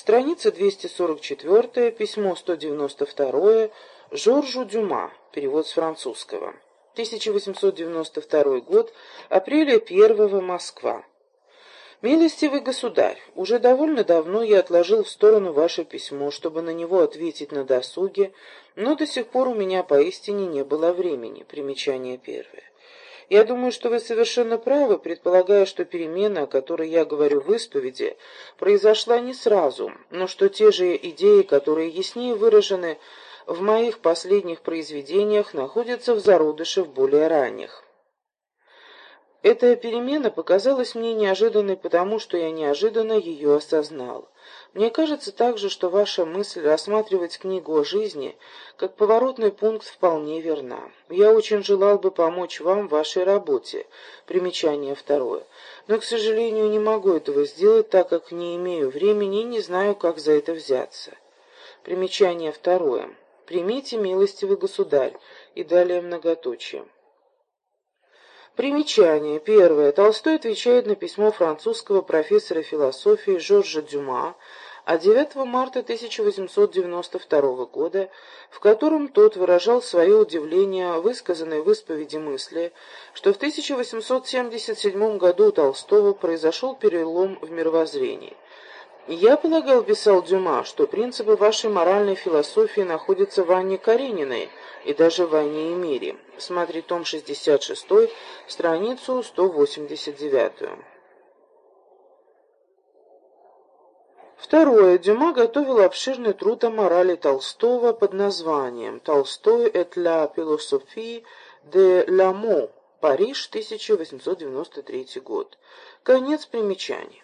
Страница 244, письмо 192, Жоржу Дюма, перевод с французского. 1892 год, апреля 1 Москва. «Милостивый государь, уже довольно давно я отложил в сторону ваше письмо, чтобы на него ответить на досуге, но до сих пор у меня поистине не было времени». Примечание первое. Я думаю, что вы совершенно правы, предполагая, что перемена, о которой я говорю в исповеди, произошла не сразу, но что те же идеи, которые яснее выражены в моих последних произведениях, находятся в зародыше в более ранних. Эта перемена показалась мне неожиданной потому, что я неожиданно ее осознал. Мне кажется также, что ваша мысль рассматривать книгу о жизни как поворотный пункт вполне верна. Я очень желал бы помочь вам в вашей работе. Примечание второе. Но, к сожалению, не могу этого сделать, так как не имею времени и не знаю, как за это взяться. Примечание второе. Примите, милостивый государь, и далее многоточие. Примечание. Первое. Толстой отвечает на письмо французского профессора философии Жоржа Дюма от 9 марта 1892 года, в котором тот выражал свое удивление, высказанное в исповеди мысли, что в 1877 году у Толстого произошел перелом в мировоззрении. «Я полагал, — писал Дюма, — что принципы вашей моральной философии находятся в Анне Карениной и даже в Анне и мире». Смотри том 66, страницу 189. Второе. Дюма готовил обширный труд о морали Толстого под названием «Толстой et la philosophie de l'amour. Париж, 1893 год». Конец примечаний.